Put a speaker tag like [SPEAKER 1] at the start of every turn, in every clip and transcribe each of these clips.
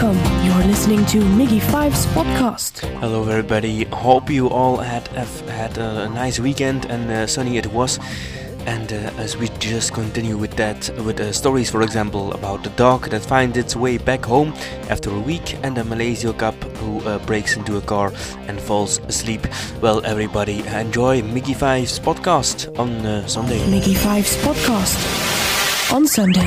[SPEAKER 1] Welcome. You're listening to Miggy Five's podcast.
[SPEAKER 2] Hello, everybody. Hope you all had had a nice weekend and uh, sunny it was. And uh, as we just continue with that, with uh, stories, for example, about the dog that finds its way back home after a week, and the Malaysia cup who uh, breaks into a car and falls asleep. Well, everybody, enjoy Miggy Five's podcast on uh, Sunday.
[SPEAKER 1] Miggy Five's podcast on Sunday.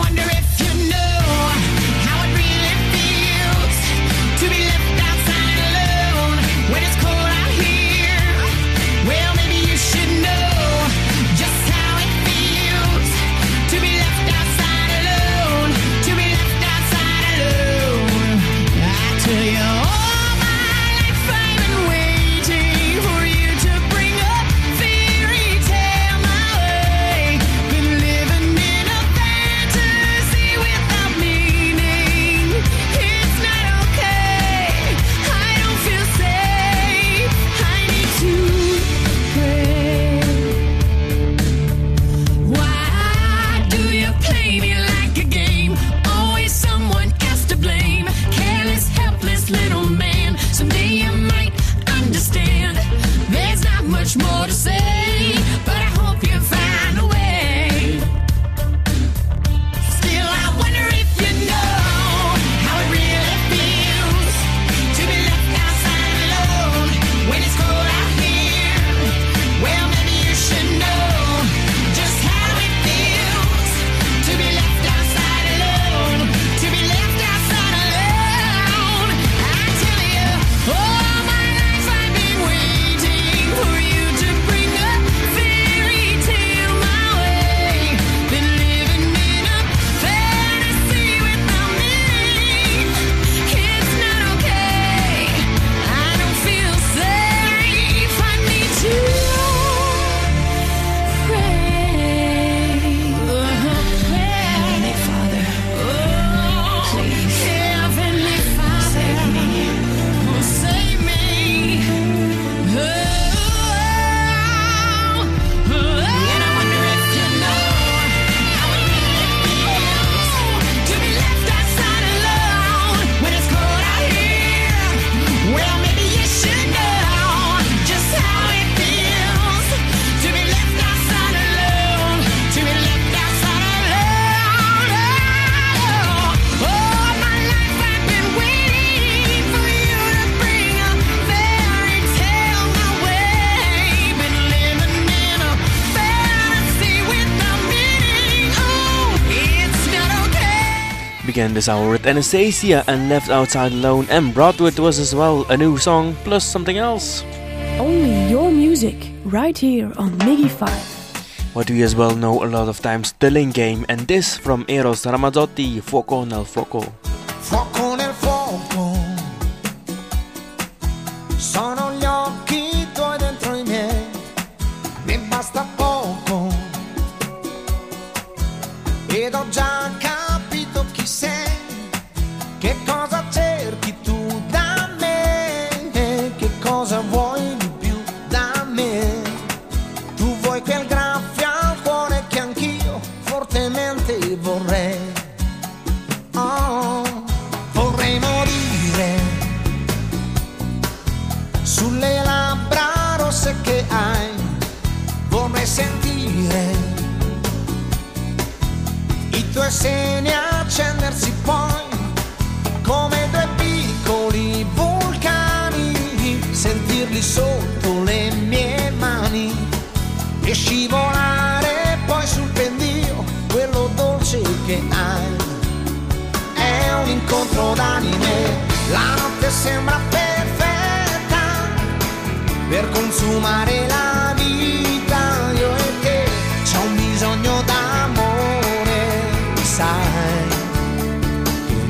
[SPEAKER 2] this hour with Anastacia and Left Outside Alone and brought with us as well a new song plus something else.
[SPEAKER 1] Only your music, right here on Miggy 5.
[SPEAKER 2] What we as well know a lot of times, the Link Game and this from Eros Ramazzotti for nel
[SPEAKER 3] Frocco.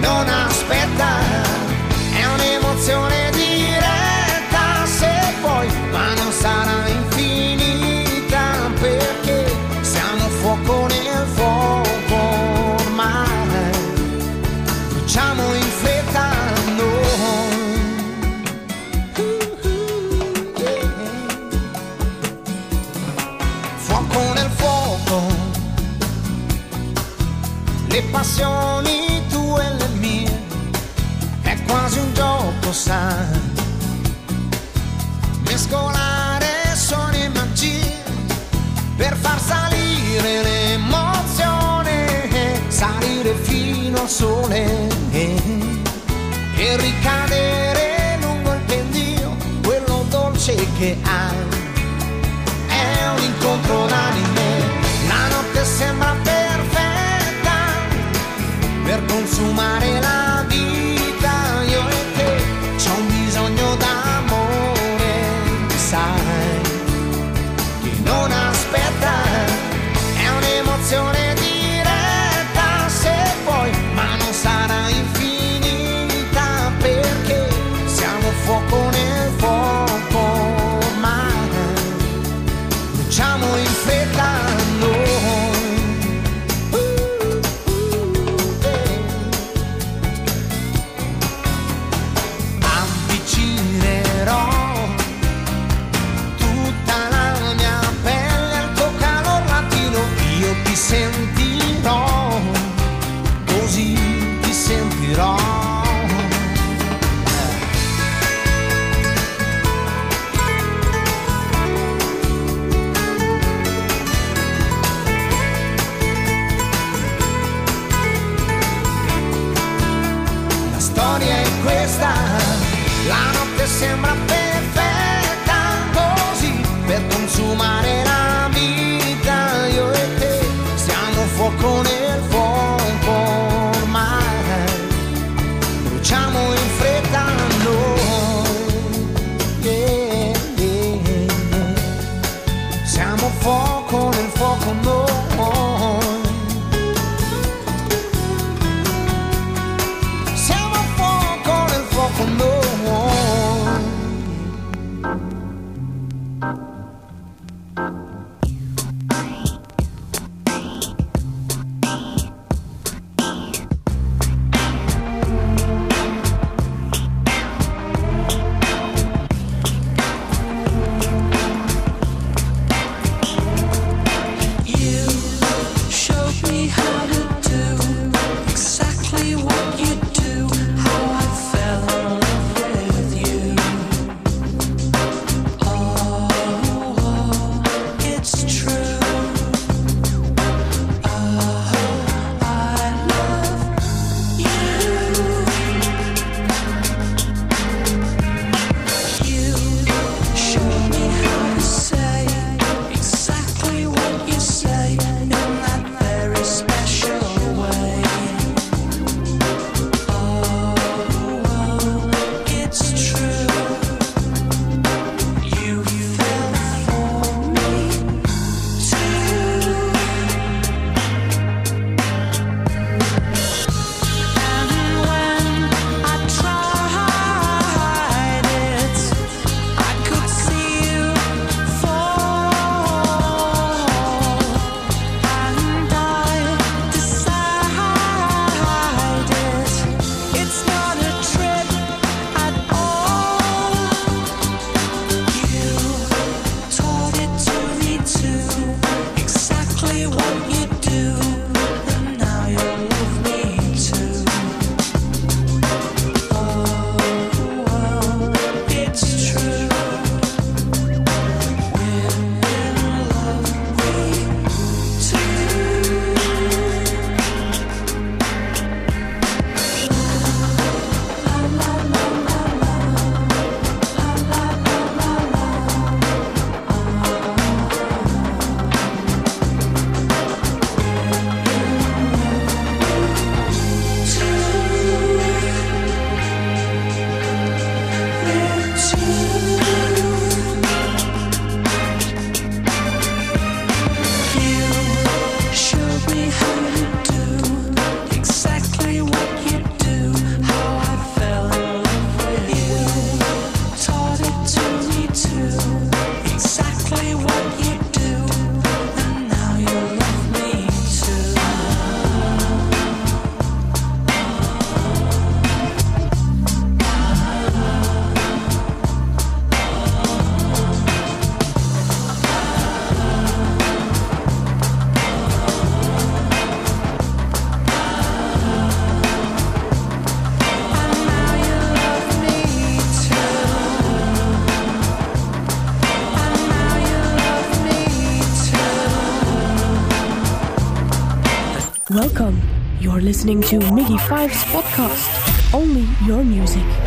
[SPEAKER 3] non ha e ricadere lungo il pendio quello dolce che hai. È un incontro d'anime la notte sembra perfetta per consumare la storia è questa, la notte sembra perfetta così per consumare la
[SPEAKER 1] listening to Miggy Five's podcast, Only Your Music.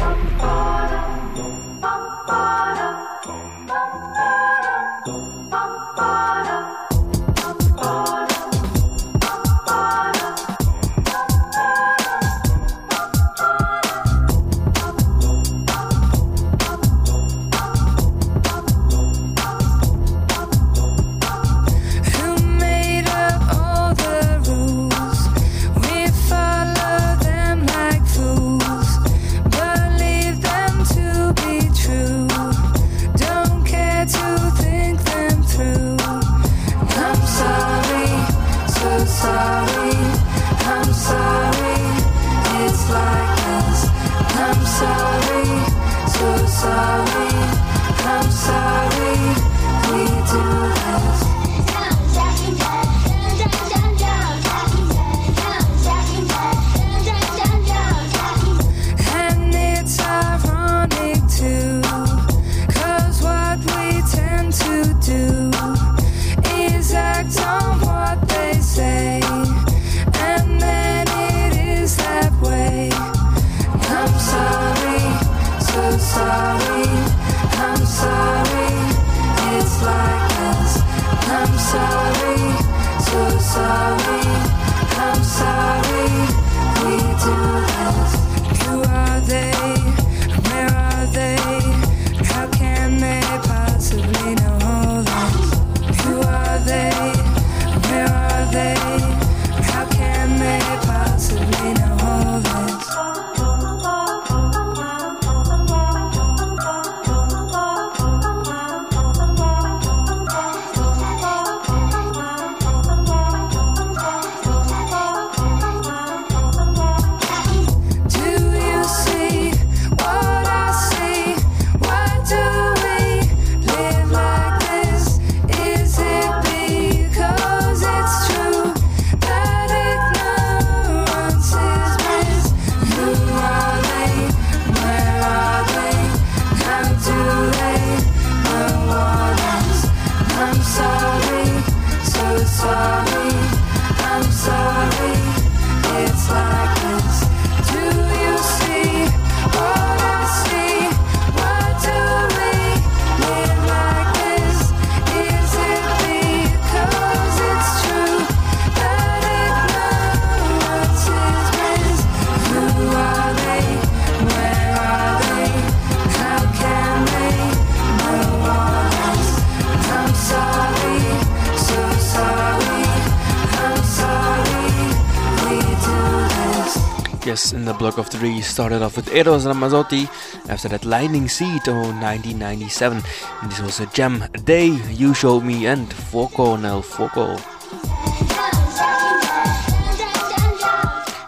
[SPEAKER 2] 3 started off with Eros Ramazzotti after that Lightning Seed on 1997. And this was a gem day you showed me and Fuoco nel Fuoco.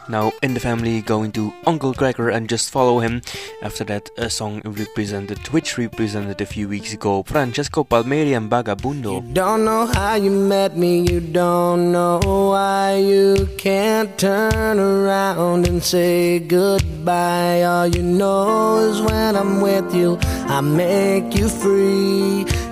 [SPEAKER 2] Now, in the family, going to Uncle Kracker and just follow him. After that, a song represented, which represented a few weeks ago, Francesco Palmieri and Vagabundo.
[SPEAKER 4] Don't know how you met me, you don't know why you can't turn around and say goodbye. All you know is when I'm with you, I make you free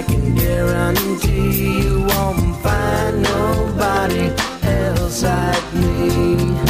[SPEAKER 4] I can guarantee you won't find nobody else like me.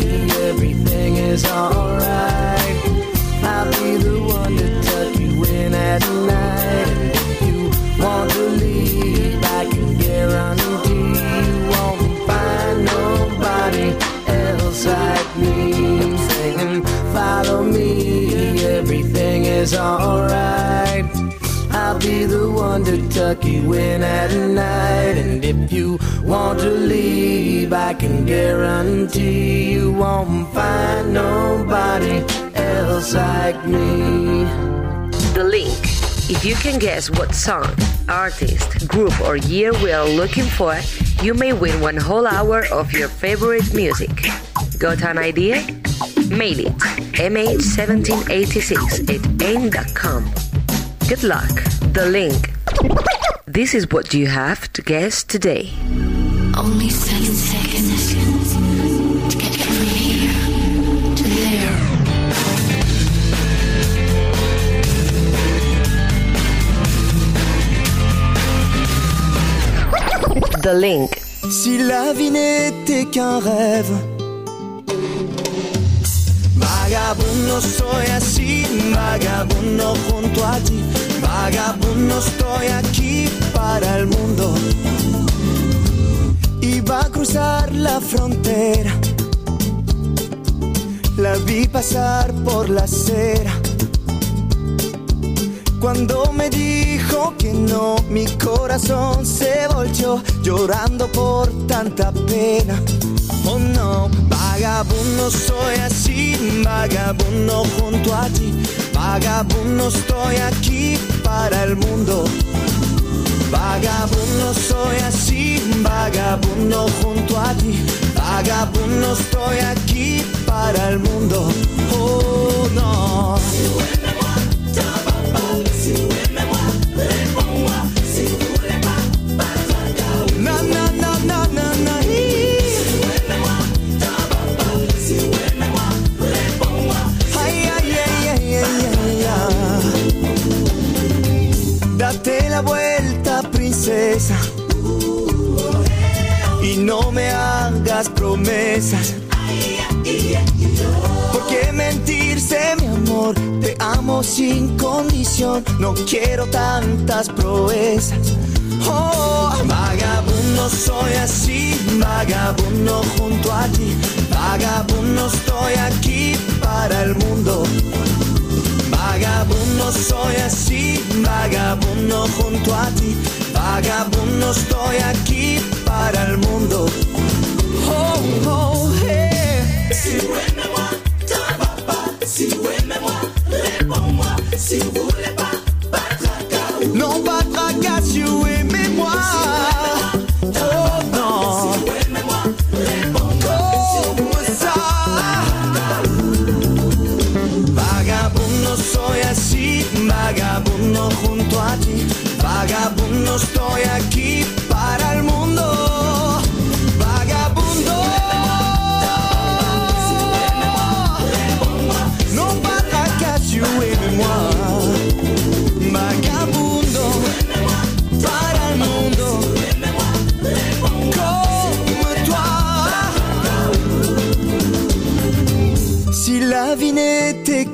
[SPEAKER 5] is alright. I'll be the one to tuck you in at night. You want to leave, I can guarantee you won't find nobody else like me. Singing, follow me, everything is alright. Be the one to tuck you in at night. And if you want to leave, I can guarantee you won't find nobody else like me.
[SPEAKER 6] The link. If you can guess what song, artist, group, or year we are looking for, you may win one whole hour of your favorite music. Got an idea? Mail it mh1786 at aim.com. Good luck. The link. This is what you have to guess today.
[SPEAKER 7] Only seven seconds to get from here to there.
[SPEAKER 6] The link.
[SPEAKER 5] Si la vie n'était qu'un rêve. Vagabundo soy así, vagabundo junto a ti. Vagabundo estoy aquí para el mundo. Iba a cruzar la frontera. La vi pasar por la acera. Cuando me dijo que no, mi corazón se volteó llorando por tanta pena. Oh no, vagabundo soy así, vagabundo junto a ti. Vagabundo estoy aquí para el mundo. Vagabundo soy así, vagabundo junto a ti. Vagabundo estoy aquí para el mundo. Oh no. Hagas promesas. Porque mentirse, mi amor, te amo sin condición. No quiero tantas proezas. Oh, vagabundo soy así, vagabundo junto a ti. Vagabundo estoy aquí para el mundo. Vagabundo soy así, vagabundo junto a ti. Vagabundo estoy aquí para el mundo. Oh, oh, hey.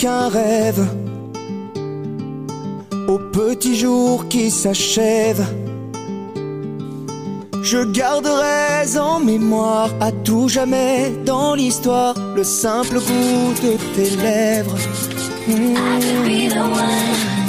[SPEAKER 5] Rêve, au petit jour qui s'achève, je garderai en mémoire à tout jamais dans l'histoire le simple goût de tes lèvres.
[SPEAKER 7] I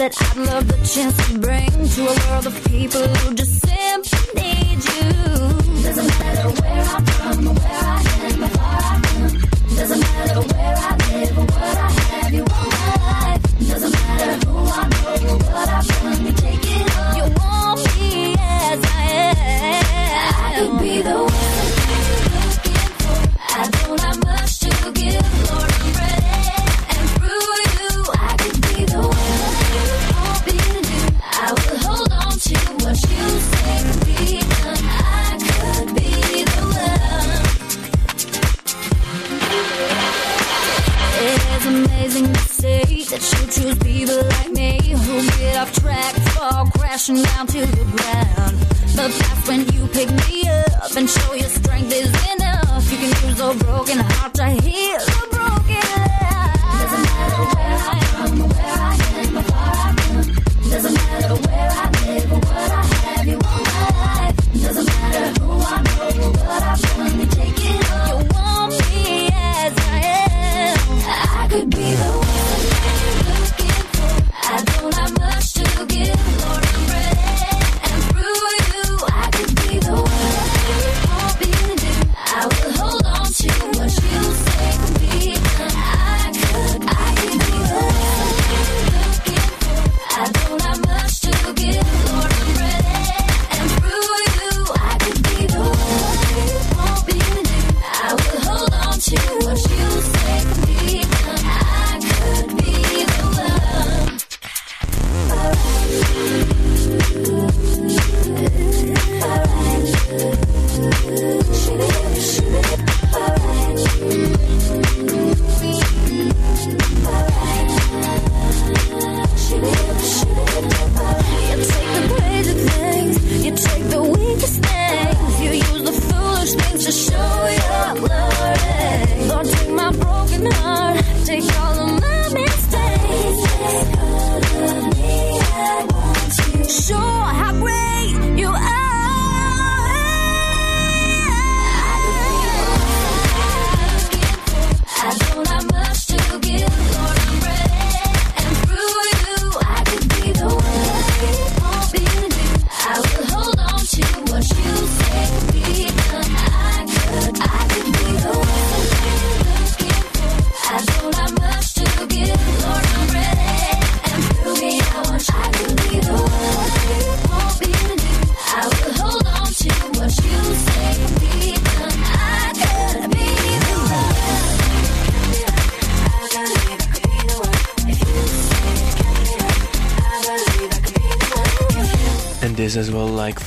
[SPEAKER 8] that I'd love the chance to bring to a world of people who just simply need you. Doesn't matter where I'm from, where I am, how far I've come. Doesn't matter.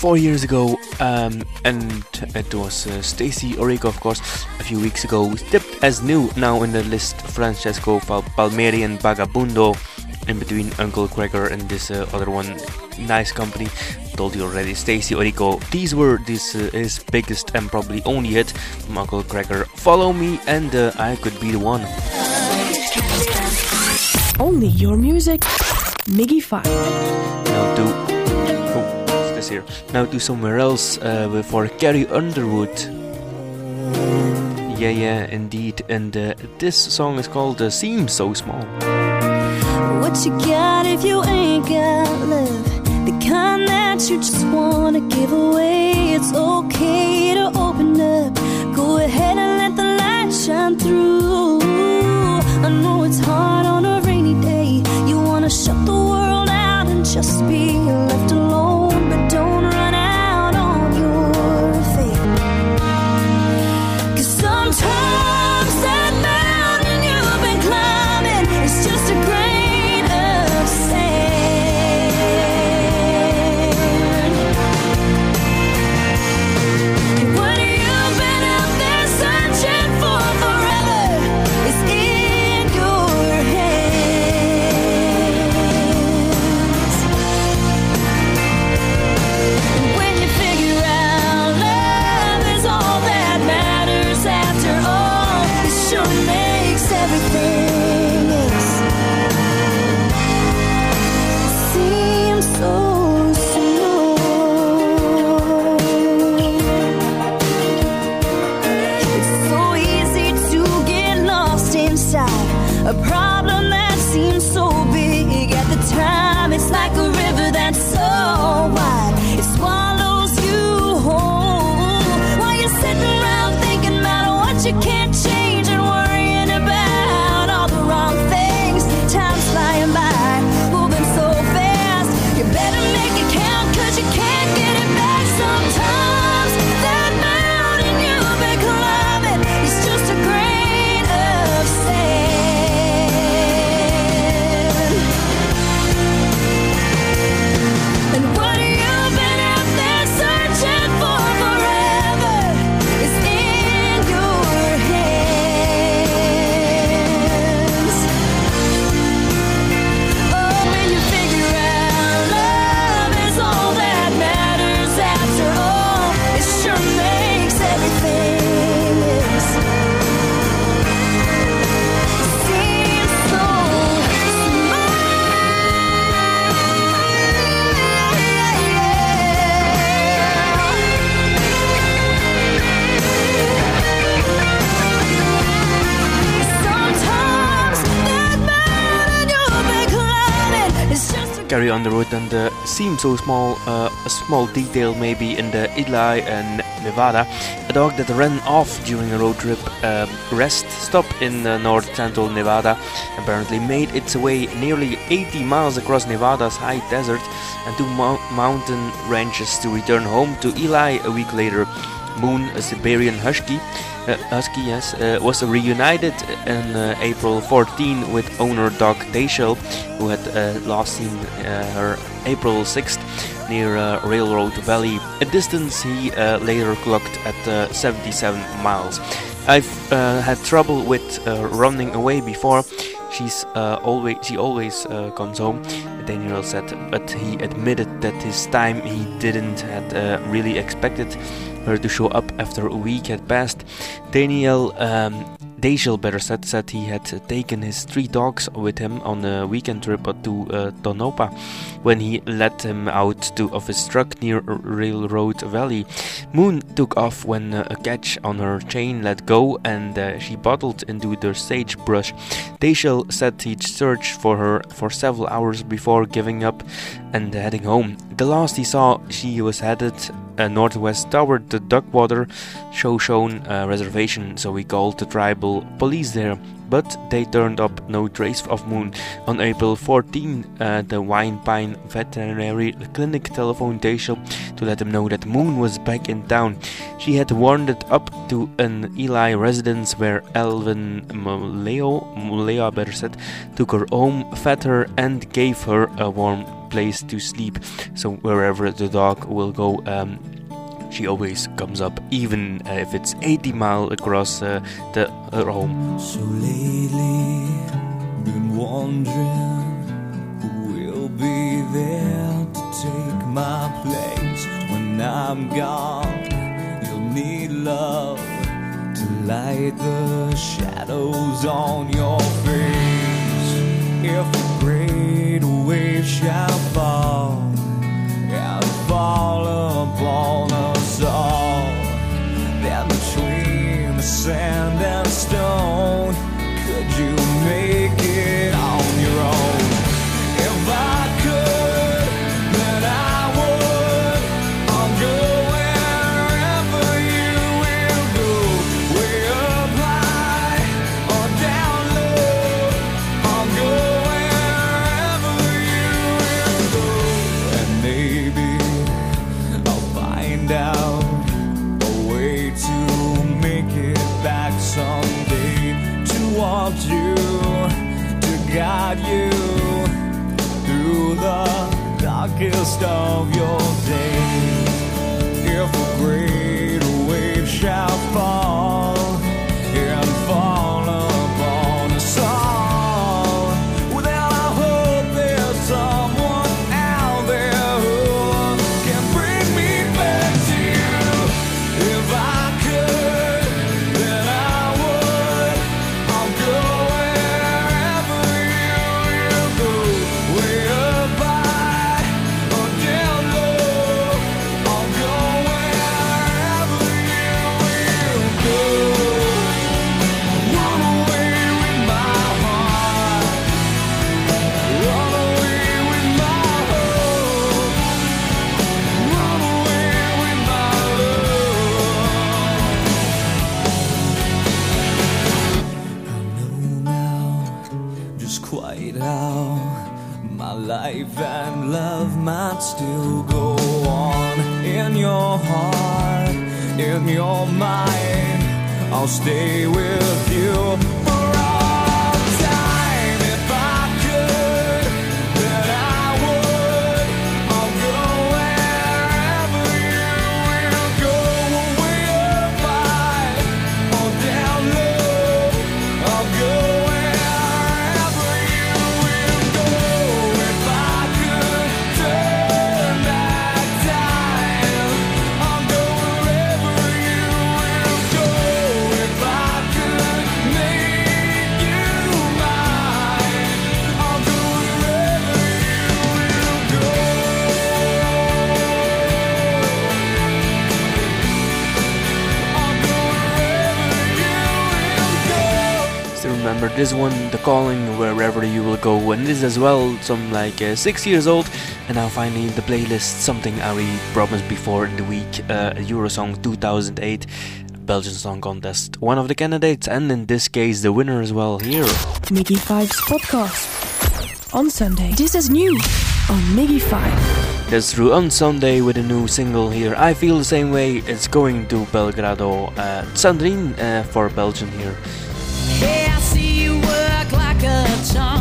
[SPEAKER 2] four years ago, um, and it was uh, Stacie Orrico, of course, a few weeks ago, stepped as new. Now in the list, Francesco Palmeri Palmieri and Bagabundo, in between Uncle Kracker and this uh, other one, nice company. Told you already, Stacie Orrico. These were this uh, his biggest and probably only hit from Uncle Kracker. Follow me, and uh, I could be the one.
[SPEAKER 1] Only your music, Miggy Five.
[SPEAKER 2] Now do us here. Now to somewhere else uh, for Carrie Underwood. Yeah, yeah, indeed. And uh, this song is called uh, Seems So Small.
[SPEAKER 8] What you got if you ain't got love? The kind that you just wanna give away. It's okay to open up. Go ahead and let the light shine through. I know it's hard on a rainy day. You wanna shut the world out and just be alone. On
[SPEAKER 9] the
[SPEAKER 2] seems so small, uh, a small detail maybe in the Ely and Nevada. A dog that ran off during a road trip um, rest stop in uh, north central Nevada apparently made its way nearly 80 miles across Nevada's high desert and to mou- mountain ranches to return home to Ely a week later. Moon, a Siberian husky, uh, husky yes, uh, was reunited in uh, April 14 with owner dog Dayshell, who had last seen uh, her April 6th near Railroad Valley, a distance he later clocked at uh, 77 miles. I've had trouble with running away before. She's always she always comes home. Daniel said, but he admitted that this time he didn't had really expected her to show up after a week had passed. Daniel um, better said said he had taken his three dogs with him on a weekend trip to uh, Tonopah when he let them out to, of his truck near Railroad Valley. Moon took off when uh, a catch on her chain let go and uh, she bottled into the sagebrush. Dajel said he'd searched for her for several hours before giving up and heading home. The last he saw, she was headed uh, northwest toward the Duckwater Shoshone uh, reservation, so we called the tribal police there. But they turned up no trace of Moon. On April 14, uh, the White Pine Veterinary Clinic telephoned Dashel to let him know that Moon was back in town. She had wandered up to an Ely residence where Elvin Muleo, Mulea better said, took her home, fed her, and gave her a warm place to sleep. So wherever the dog will go, um, she always comes up, even uh, if it's 80 miles across uh, the her home.
[SPEAKER 10] So lately, been wondering who will be there to take my place when I'm gone. You'll need love to light the shadows on your face. If a great wave shall fall and fall upon us all, then between the sand and stone, darkest of your days. If a great wave shall fall
[SPEAKER 2] Calling, Wherever You Will Go, and this as well, some like uh, six years old, and now finally in the playlist, something I already promised before in the week, uh, Eurosong 2008 Belgian Song Contest. One of the candidates, and in this case, the winner as well, here.
[SPEAKER 1] Miggy Five's podcast. On Sunday. This is new on Miggy Five.
[SPEAKER 2] That's through on Sunday with a new single here. I feel the same way. It's going to Belgrado. Uh, Sandrine uh, for Belgium here.
[SPEAKER 8] Like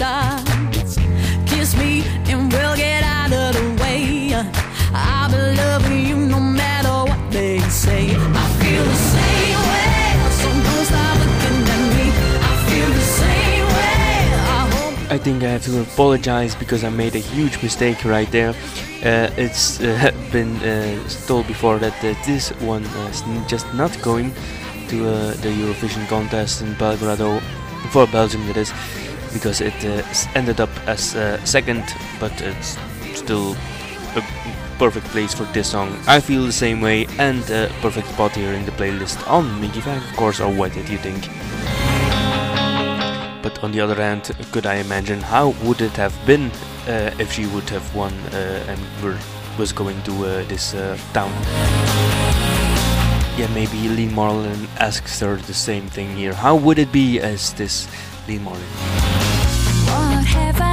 [SPEAKER 8] starts. Kiss me and we'll get out of the way. I've been loving you no matter what they say. I feel the same. I
[SPEAKER 2] think I have to apologize because I made a huge mistake right there. Uh, it's uh, been uh, told before that uh, this one is just not going to uh, the Eurovision contest in Belgrado for Belgium, that is, because it uh, ended up as uh, second, but it's still a perfect place for this song. I feel the same way, and a perfect spot here in the playlist on Mickey 5, of course, or what did you think? But on the other hand, could I imagine how would it have been uh, if she would have won uh, and were, was going to uh, this uh, town? Yeah, maybe Lee Marlin asks her the same thing here. How would it be as this Lee Marlin?
[SPEAKER 7] Have I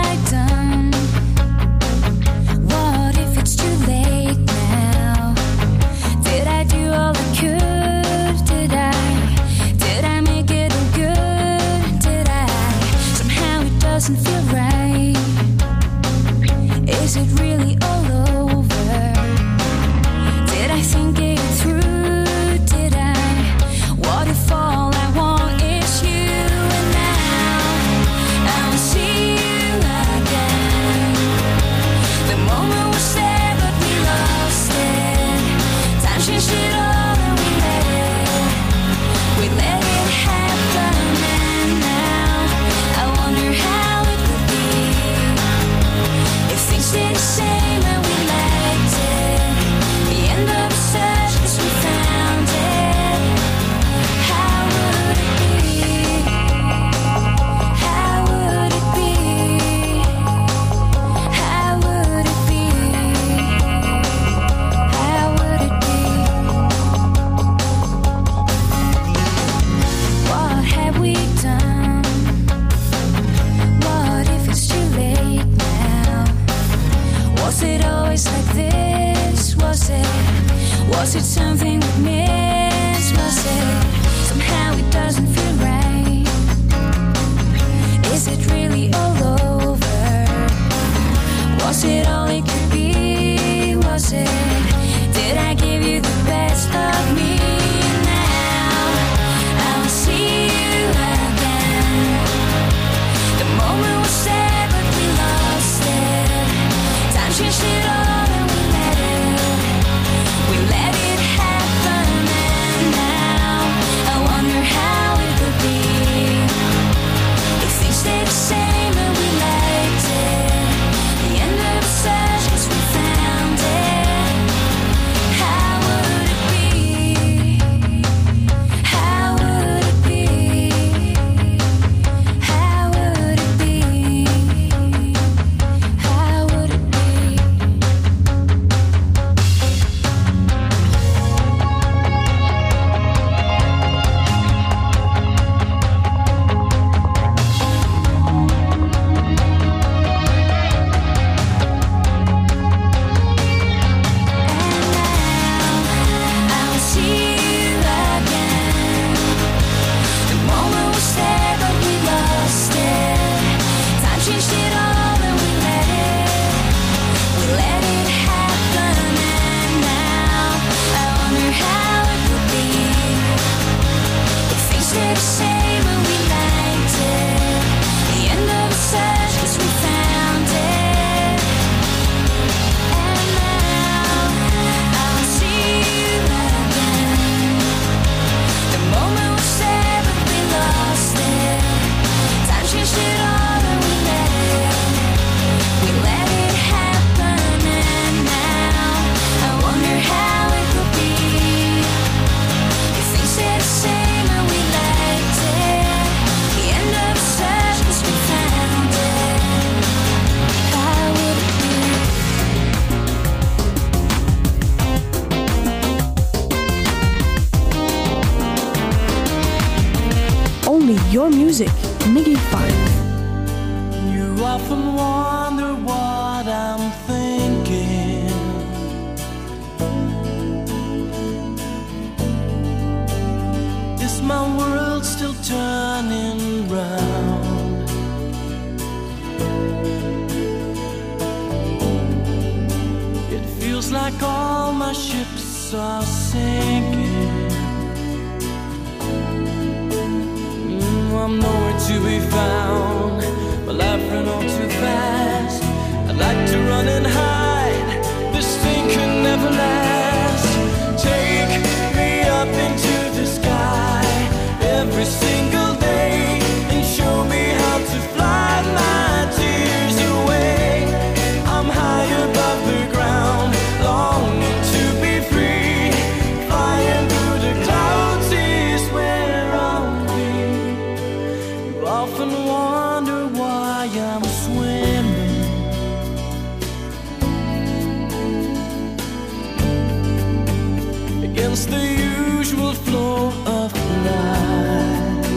[SPEAKER 11] against the usual flow of life.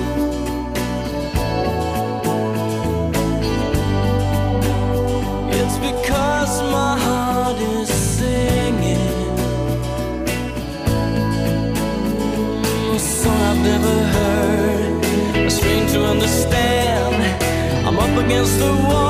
[SPEAKER 11] It's because my heart is singing a song I've never heard, a strain to understand. I'm up against the wall.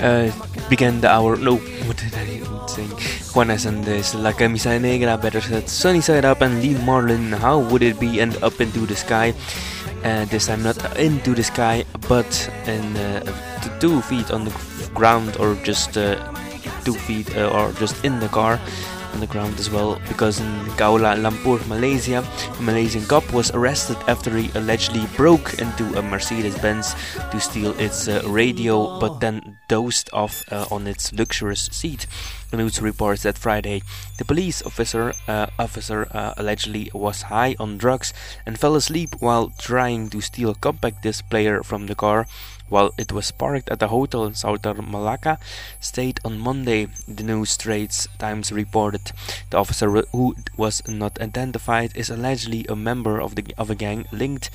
[SPEAKER 2] Uh, began the hour. No, what did I even sing? Juanes and this La Camisa Negra, better said Sunny Side Up and Lee Marlin. How would it be? And up into the sky. Uh, this time not into the sky, but in uh, two feet on the ground, or just uh, two feet, uh, or just in the car on the ground as well. Because in Kuala Lumpur, Malaysia, a Malaysian cop was arrested after he allegedly broke into a Mercedes-Benz to steal its uh, radio, but then dozed off uh, on its luxurious seat. The news reports that Friday, the police officer uh, officer uh, allegedly was high on drugs and fell asleep while trying to steal a compact disc player from the car while it was parked at a hotel in southern Malacca state on Monday, the news Straits Times reported. The officer who was not identified is allegedly a member of the of a gang linked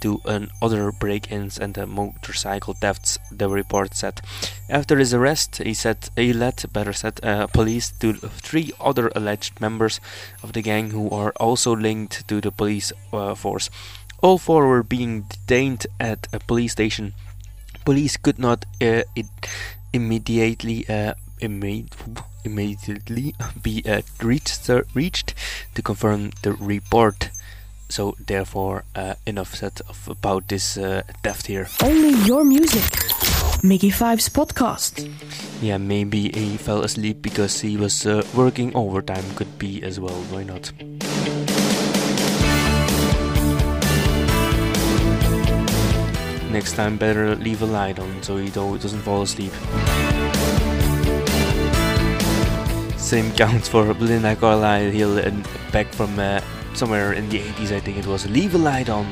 [SPEAKER 2] to other break-ins and motorcycle thefts. The report said. After his arrest, he said he led, better said, uh, police to three other alleged members of the gang who are also linked to the police uh, force. All four were being detained at a police station. Police could not uh, it immediately uh, imme- immediately be uh, reached, reached to confirm the report. So therefore, uh, enough said of, about this uh, theft here.
[SPEAKER 1] Only your music. Miggy Five's podcast.
[SPEAKER 2] Yeah, maybe he fell asleep because he was uh, working overtime. Could be as well. Why not? Next time, better leave a light on so he doesn't fall asleep. Same counts for Belinda Carlisle. He'll uh, back from uh, somewhere in the 80s, I think it was. Leave a light on.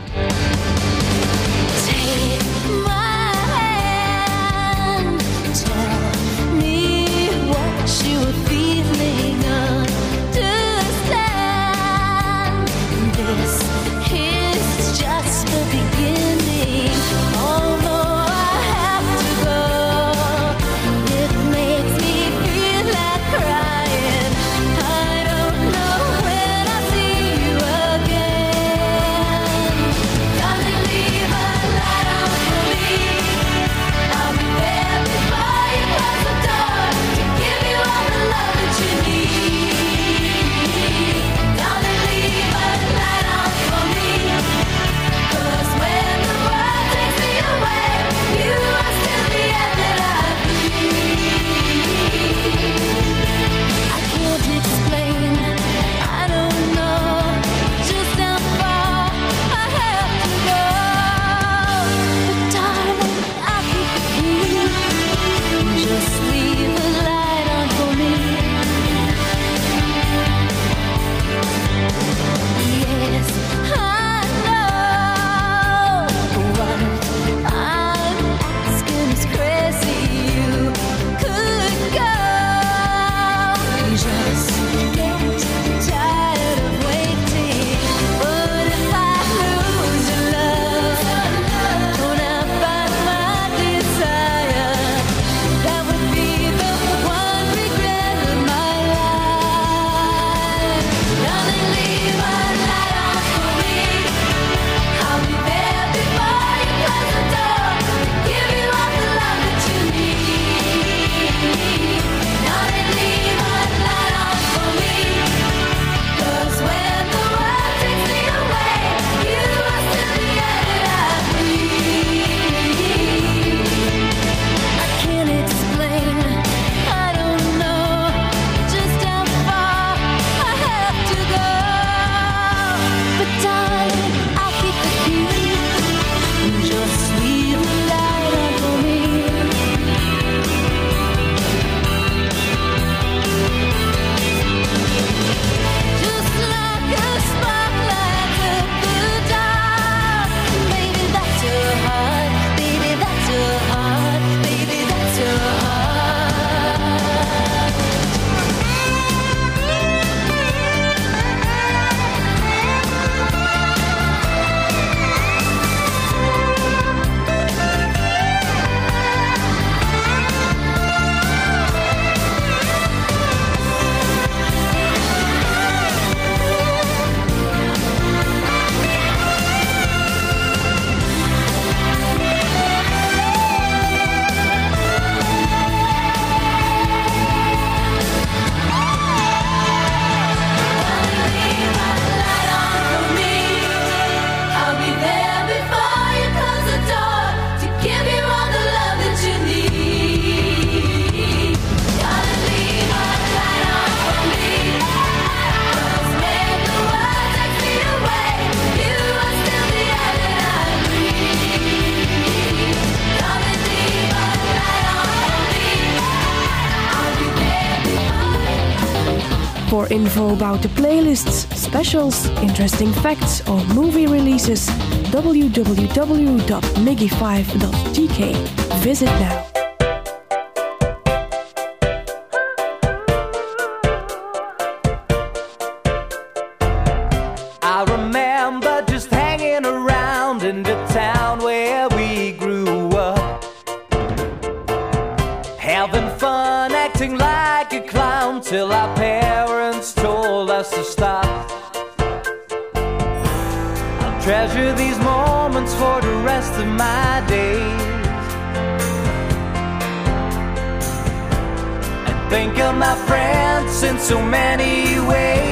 [SPEAKER 1] info about the playlists, specials, interesting facts, or movie releases, www.miggy5.tk. Visit now.
[SPEAKER 12] to stop. I'll treasure these moments for the rest of my days. And think of my friends in so many ways.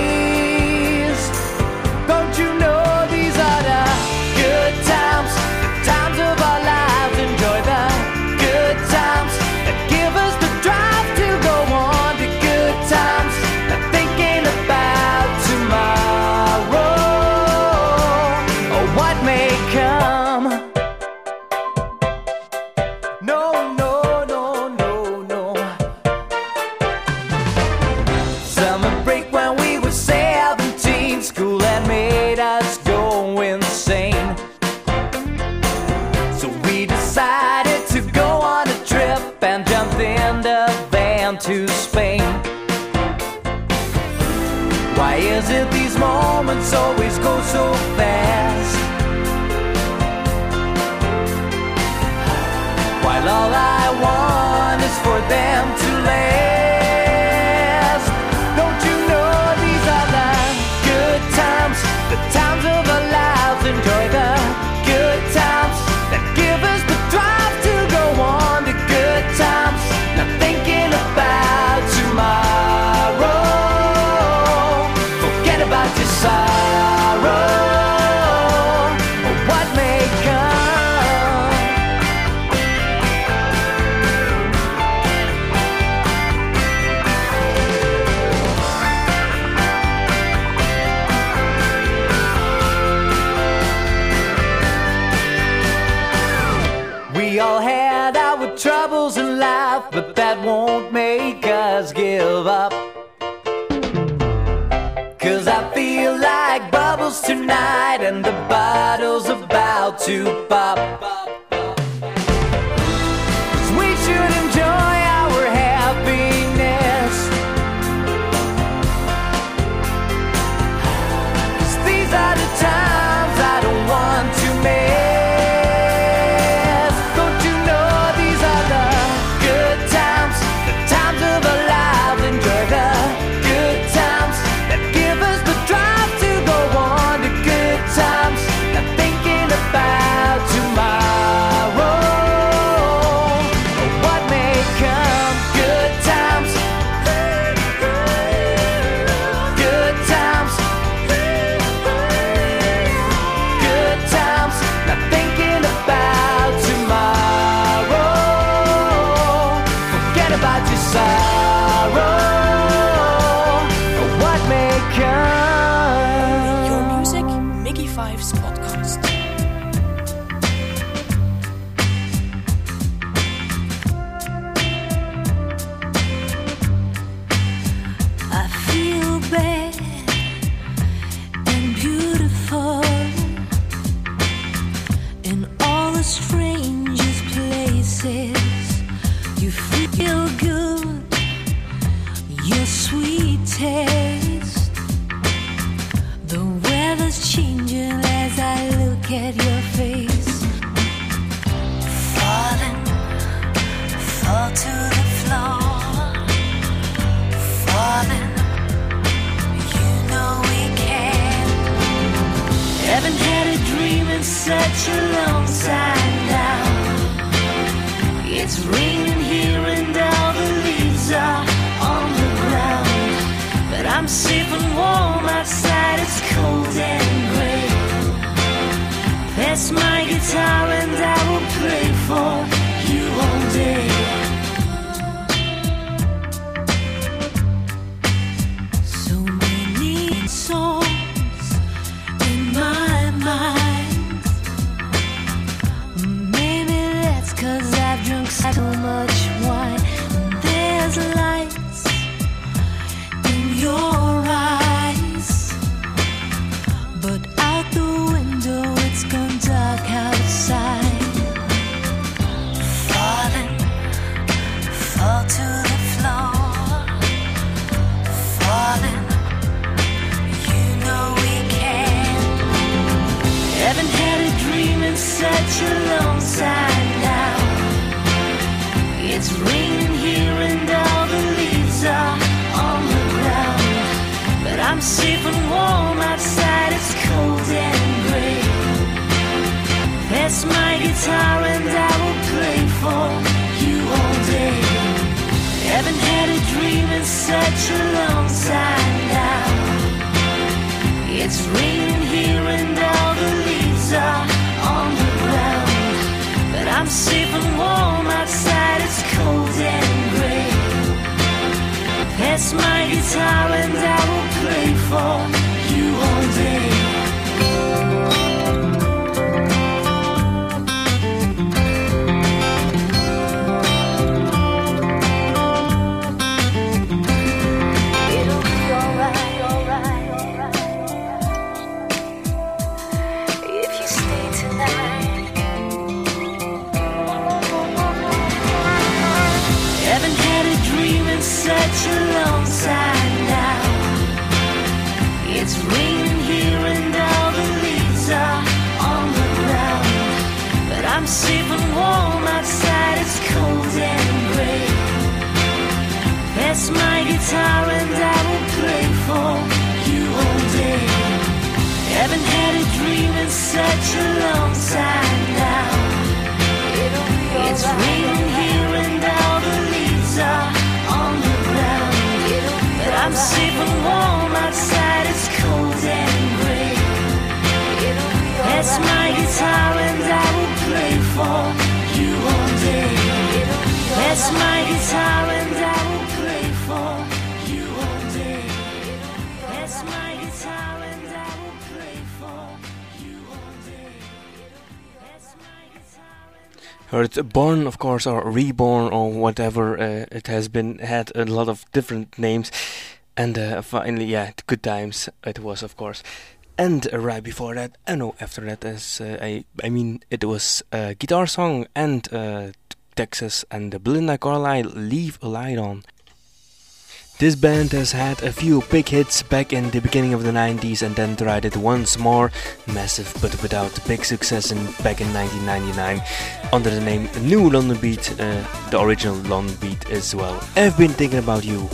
[SPEAKER 12] no, no, no, no, no. Summer break when we were 17, school had made us go insane. So we decided to go on a trip and jump in the van to Spain. Why is it these moments always go so night and the bottle's about to pop.
[SPEAKER 8] My Pass my guitar and I will play for you all day. Pass my guitar and I will play for you all day.
[SPEAKER 2] Heard Born, of course, or Reborn, or whatever. Uh, it has been had a lot of different names, and uh, finally, yeah, good times. It was, of course. And uh, right before that, uh, no, after that, as uh, I, I mean, it was a guitar song and uh, Texas and the Belinda Carlisle, "Leave a Light On." This band has had a few big hits back in the beginning of the 90s and then tried it once more, massive but without big success in back in 1999 under the name New London Beat, uh, the original London Beat as well. I've been thinking about you.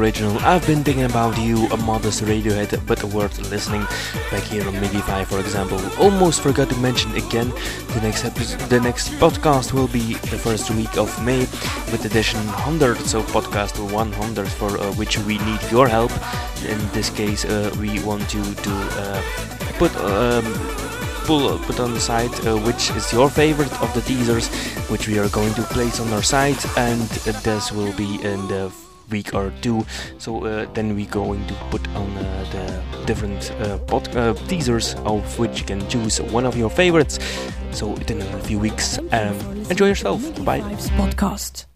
[SPEAKER 2] Original. I've been thinking about you, a modest radio hit, but worth listening. Back here on MIGY 5, for example. Almost forgot to mention again, the next episode, the next podcast will be the first week of May with edition 100, so podcast 100 for uh, which we need your help. In this case, uh, we want you to uh, put. Um, pull, put on the site uh, which is your favorite of the teasers which we are going to place on our site and uh, this will be in the week or two. So uh, then we're going to put on uh, the different uh, uh, teasers of which you can choose one of your favorites. So in a few weeks um, enjoy yourself. Bye.
[SPEAKER 1] Podcast.